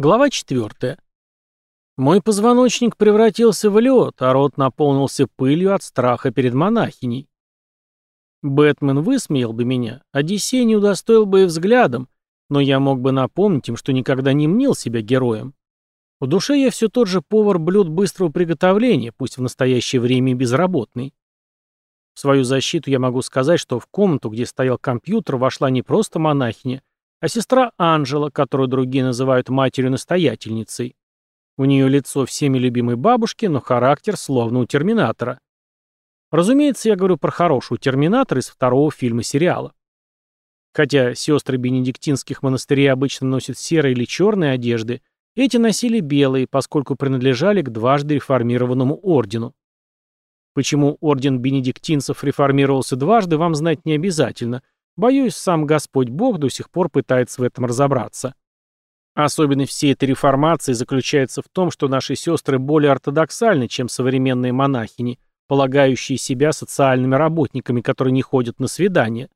Глава 4. Мой позвоночник превратился в лед, а рот наполнился пылью от страха перед монахиней. Бэтмен высмеял бы меня, Одиссей не удостоил бы и взглядом, но я мог бы напомнить им, что никогда не мнил себя героем. В душе я все тот же повар блюд быстрого приготовления, пусть в настоящее время и безработный. В свою защиту я могу сказать, что в комнату, где стоял компьютер, вошла не просто монахиня, а сестра Анжела, которую другие называют матерью-настоятельницей. У нее лицо всеми любимой бабушки, но характер словно у Терминатора. Разумеется, я говорю про хорошую Терминатора из второго фильма-сериала. Хотя сестры бенедиктинских монастырей обычно носят серые или черные одежды, эти носили белые, поскольку принадлежали к дважды реформированному ордену. Почему орден бенедиктинцев реформировался дважды, вам знать не обязательно – Боюсь, сам Господь Бог до сих пор пытается в этом разобраться. Особенность всей этой реформации заключается в том, что наши сестры более ортодоксальны, чем современные монахини, полагающие себя социальными работниками, которые не ходят на свидания.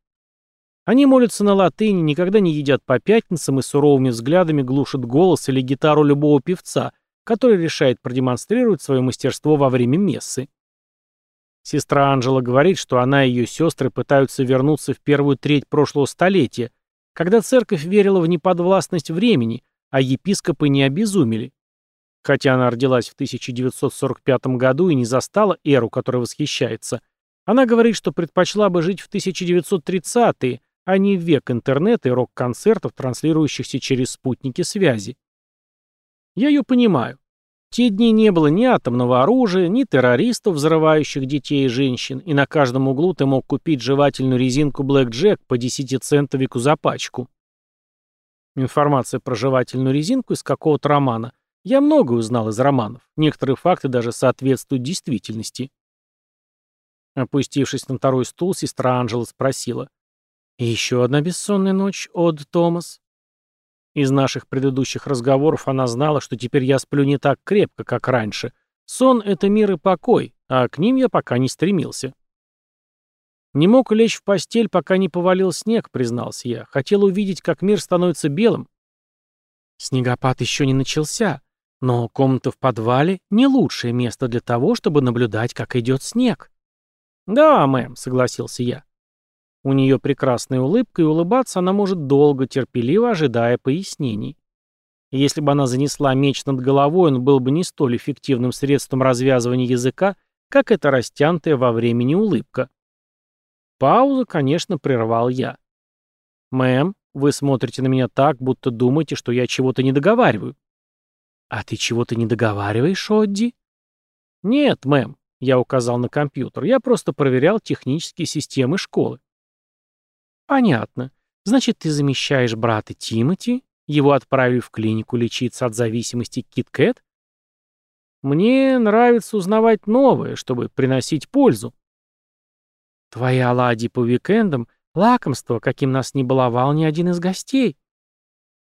Они молятся на латыни, никогда не едят по пятницам и суровыми взглядами глушат голос или гитару любого певца, который решает продемонстрировать свое мастерство во время мессы. Сестра Анжела говорит, что она и ее сестры пытаются вернуться в первую треть прошлого столетия, когда церковь верила в неподвластность времени, а епископы не обезумели. Хотя она родилась в 1945 году и не застала эру, которой восхищается, она говорит, что предпочла бы жить в 1930-е, а не в век интернета и рок-концертов, транслирующихся через спутники связи. Я ее понимаю те дни не было ни атомного оружия, ни террористов, взрывающих детей и женщин, и на каждом углу ты мог купить жевательную резинку Black Jack по 10-центовику за пачку. Информация про жевательную резинку из какого-то романа. Я много узнал из романов. Некоторые факты даже соответствуют действительности. Опустившись на второй стул, сестра Анжела спросила. «И еще одна бессонная ночь, Од Томас?» Из наших предыдущих разговоров она знала, что теперь я сплю не так крепко, как раньше. Сон — это мир и покой, а к ним я пока не стремился. Не мог лечь в постель, пока не повалил снег, признался я. Хотел увидеть, как мир становится белым. Снегопад еще не начался, но комната в подвале — не лучшее место для того, чтобы наблюдать, как идет снег. «Да, мэм», — согласился я. У нее прекрасная улыбка, и улыбаться она может долго, терпеливо ожидая пояснений. если бы она занесла меч над головой, он был бы не столь эффективным средством развязывания языка, как эта растянутая во времени улыбка. Паузу, конечно, прервал я. «Мэм, вы смотрите на меня так, будто думаете, что я чего-то не договариваю». «А ты чего-то не договариваешь, Одди?» «Нет, мэм», — я указал на компьютер, — «я просто проверял технические системы школы». «Понятно. Значит, ты замещаешь брата Тимати? Его отправили в клинику лечиться от зависимости Кит-Кэт?» «Мне нравится узнавать новое, чтобы приносить пользу». «Твои оладьи по уикендам — лакомство, каким нас не баловал ни один из гостей».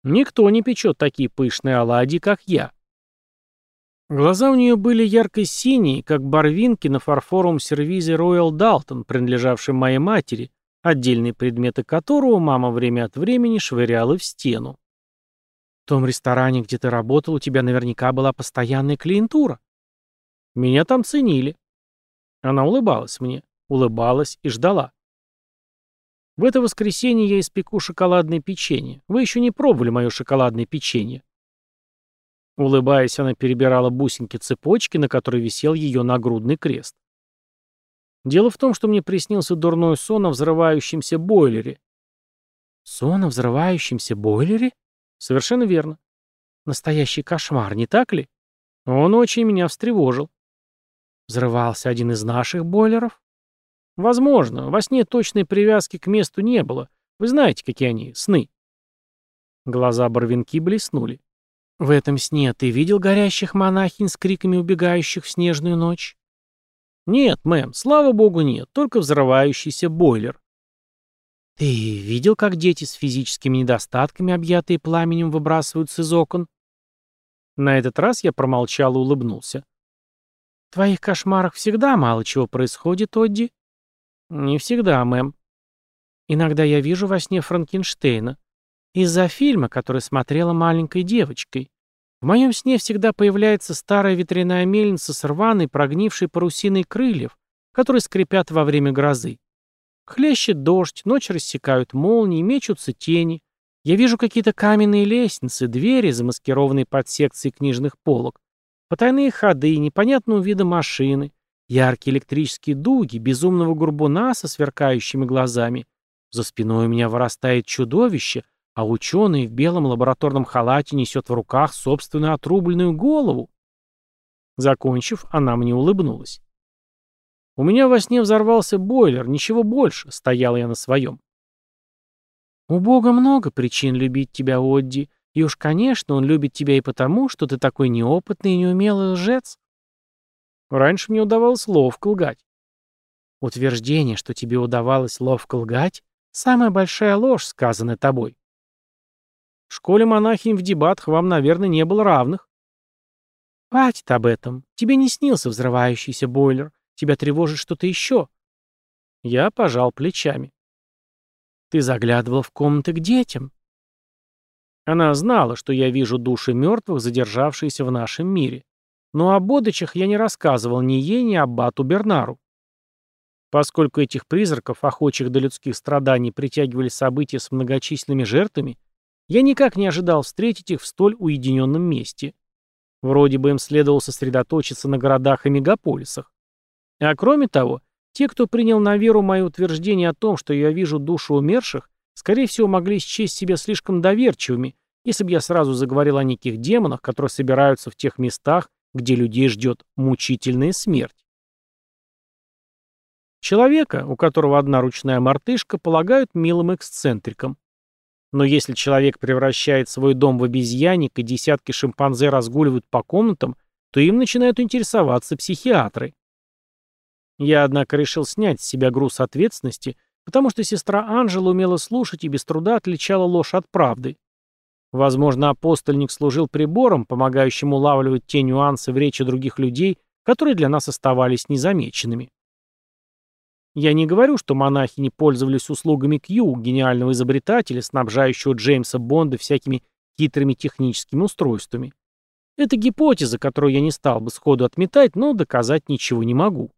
«Никто не печет такие пышные оладьи, как я». Глаза у нее были ярко-синие, как барвинки на фарфоровом сервизе Royal Dalton, принадлежавшем моей матери, отдельные предметы которого мама время от времени швыряла в стену. В том ресторане, где ты работал, у тебя наверняка была постоянная клиентура. Меня там ценили. Она улыбалась мне, улыбалась и ждала. В это воскресенье я испеку шоколадное печенье. Вы еще не пробовали мое шоколадное печенье. Улыбаясь, она перебирала бусинки цепочки, на которой висел ее нагрудный крест. Дело в том, что мне приснился дурной сон о взрывающемся бойлере. Сон о взрывающемся бойлере? Совершенно верно. Настоящий кошмар, не так ли? Он очень меня встревожил. Взрывался один из наших бойлеров? Возможно. Во сне точной привязки к месту не было. Вы знаете, какие они, сны. Глаза Барвинки блеснули. В этом сне ты видел горящих монахинь с криками убегающих в снежную ночь? «Нет, мэм, слава богу, нет, только взрывающийся бойлер». «Ты видел, как дети с физическими недостатками, объятые пламенем, выбрасываются из окон?» На этот раз я промолчал и улыбнулся. «В твоих кошмарах всегда мало чего происходит, Одди?» «Не всегда, мэм. Иногда я вижу во сне Франкенштейна. Из-за фильма, который смотрела маленькой девочкой. В моем сне всегда появляется старая ветряная мельница с рваной, прогнившей парусиной крыльев, которые скрипят во время грозы. Хлещет дождь, ночь рассекают молнии, мечутся тени. Я вижу какие-то каменные лестницы, двери, замаскированные под секции книжных полок, потайные ходы, непонятного вида машины, яркие электрические дуги, безумного гурбуна со сверкающими глазами. За спиной у меня вырастает чудовище, а ученый в белом лабораторном халате несет в руках собственную отрубленную голову. Закончив, она мне улыбнулась. У меня во сне взорвался бойлер, ничего больше, стоял я на своем. У Бога много причин любить тебя, Одди, и уж, конечно, он любит тебя и потому, что ты такой неопытный и неумелый лжец. Раньше мне удавалось ловко лгать. Утверждение, что тебе удавалось ловко лгать, самая большая ложь, сказанная тобой. В школе монахинь в дебатах вам, наверное, не было равных. Хватит об этом. Тебе не снился взрывающийся бойлер. Тебя тревожит что-то еще. Я пожал плечами. Ты заглядывал в комнаты к детям. Она знала, что я вижу души мертвых, задержавшиеся в нашем мире. Но о бодычах я не рассказывал ни ей, ни аббату Бернару. Поскольку этих призраков, охочих до людских страданий, притягивали события с многочисленными жертвами, я никак не ожидал встретить их в столь уединенном месте. Вроде бы им следовало сосредоточиться на городах и мегаполисах. А кроме того, те, кто принял на веру мои утверждения о том, что я вижу душу умерших, скорее всего, могли счесть себя слишком доверчивыми, если бы я сразу заговорил о неких демонах, которые собираются в тех местах, где людей ждет мучительная смерть. Человека, у которого одна ручная мартышка, полагают милым эксцентриком. Но если человек превращает свой дом в обезьянник и десятки шимпанзе разгуливают по комнатам, то им начинают интересоваться психиатры. Я, однако, решил снять с себя груз ответственности, потому что сестра Анжела умела слушать и без труда отличала ложь от правды. Возможно, апостольник служил прибором, помогающим улавливать те нюансы в речи других людей, которые для нас оставались незамеченными. Я не говорю, что монахи не пользовались услугами Кью, гениального изобретателя, снабжающего Джеймса Бонда всякими хитрыми техническими устройствами. Это гипотеза, которую я не стал бы сходу отметать, но доказать ничего не могу.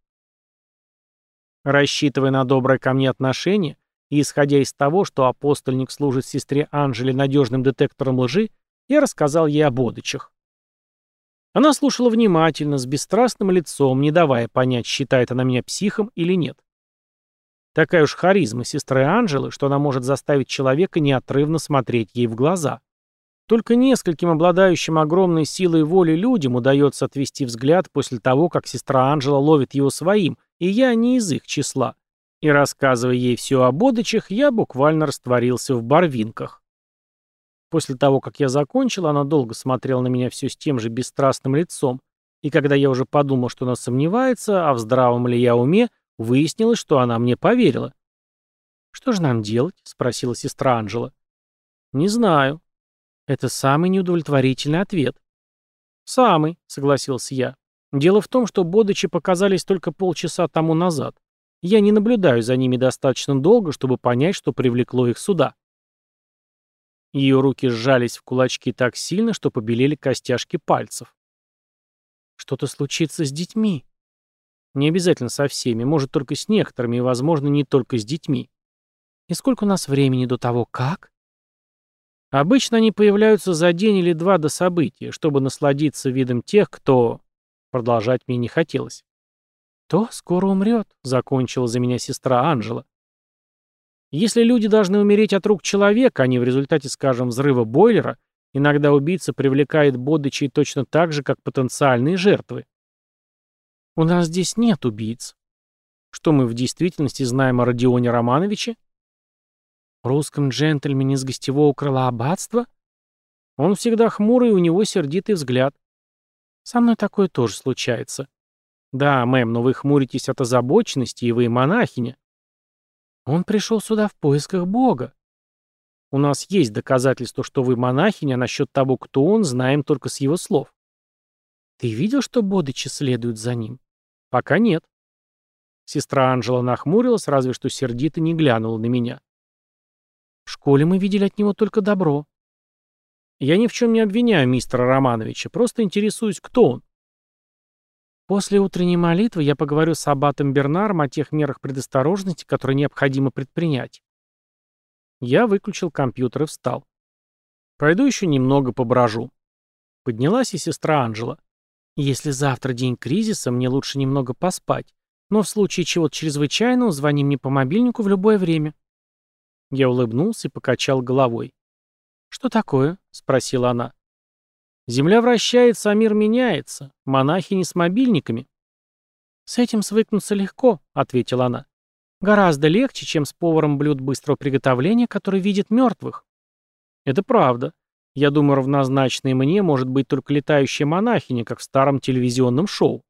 Рассчитывая на доброе ко мне отношение, и исходя из того, что апостольник служит сестре Анжеле надежным детектором лжи, я рассказал ей о бодычах. Она слушала внимательно, с бесстрастным лицом, не давая понять, считает она меня психом или нет. Такая уж харизма сестры Анжелы, что она может заставить человека неотрывно смотреть ей в глаза. Только нескольким обладающим огромной силой воли людям удается отвести взгляд после того, как сестра Анжела ловит его своим, и я не из их числа. И рассказывая ей все о бодычах, я буквально растворился в барвинках. После того, как я закончил, она долго смотрела на меня все с тем же бесстрастным лицом, и когда я уже подумал, что она сомневается, а в здравом ли я уме, Выяснилось, что она мне поверила. «Что же нам делать?» — спросила сестра Анжела. «Не знаю». Это самый неудовлетворительный ответ. «Самый», — согласился я. «Дело в том, что Бодычи показались только полчаса тому назад. Я не наблюдаю за ними достаточно долго, чтобы понять, что привлекло их сюда». Ее руки сжались в кулачки так сильно, что побелели костяшки пальцев. «Что-то случится с детьми», не обязательно со всеми, может только с некоторыми и, возможно, не только с детьми. И сколько у нас времени до того, как? Обычно они появляются за день или два до события, чтобы насладиться видом тех, кто... Продолжать мне не хотелось. «То скоро умрет», — закончила за меня сестра Анжела. Если люди должны умереть от рук человека, а не в результате, скажем, взрыва бойлера, иногда убийца привлекает бодычей точно так же, как потенциальные жертвы. У нас здесь нет убийц. Что мы в действительности знаем о Родионе Романовиче? Русском джентльмене с гостевого крыла аббатства? Он всегда хмурый, у него сердитый взгляд. Со мной такое тоже случается. Да, мэм, но вы хмуритесь от озабоченности, и вы монахиня. Он пришел сюда в поисках Бога. У нас есть доказательства, что вы монахиня, а насчет того, кто он, знаем только с его слов. Ты видел, что Бодычи следуют за ним? Пока нет. Сестра Анжела нахмурилась, разве что сердито не глянула на меня. В школе мы видели от него только добро. Я ни в чем не обвиняю мистера Романовича, просто интересуюсь, кто он. После утренней молитвы я поговорю с аббатом Бернаром о тех мерах предосторожности, которые необходимо предпринять. Я выключил компьютер и встал. Пойду еще немного поброжу. Поднялась и сестра Анжела. Если завтра день кризиса, мне лучше немного поспать. Но в случае чего-то чрезвычайного, звони мне по мобильнику в любое время. Я улыбнулся и покачал головой. «Что такое?» — спросила она. «Земля вращается, а мир меняется. Монахи не с мобильниками». «С этим свыкнуться легко», — ответила она. «Гораздо легче, чем с поваром блюд быстрого приготовления, который видит мертвых». «Это правда. Я думаю, равнозначной мне может быть только летающая монахиня, как в старом телевизионном шоу».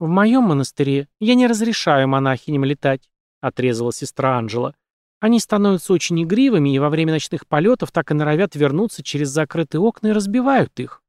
«В моем монастыре я не разрешаю монахиням летать», — отрезала сестра Анжела. Они становятся очень игривыми и во время ночных полетов так и норовят вернуться через закрытые окна и разбивают их.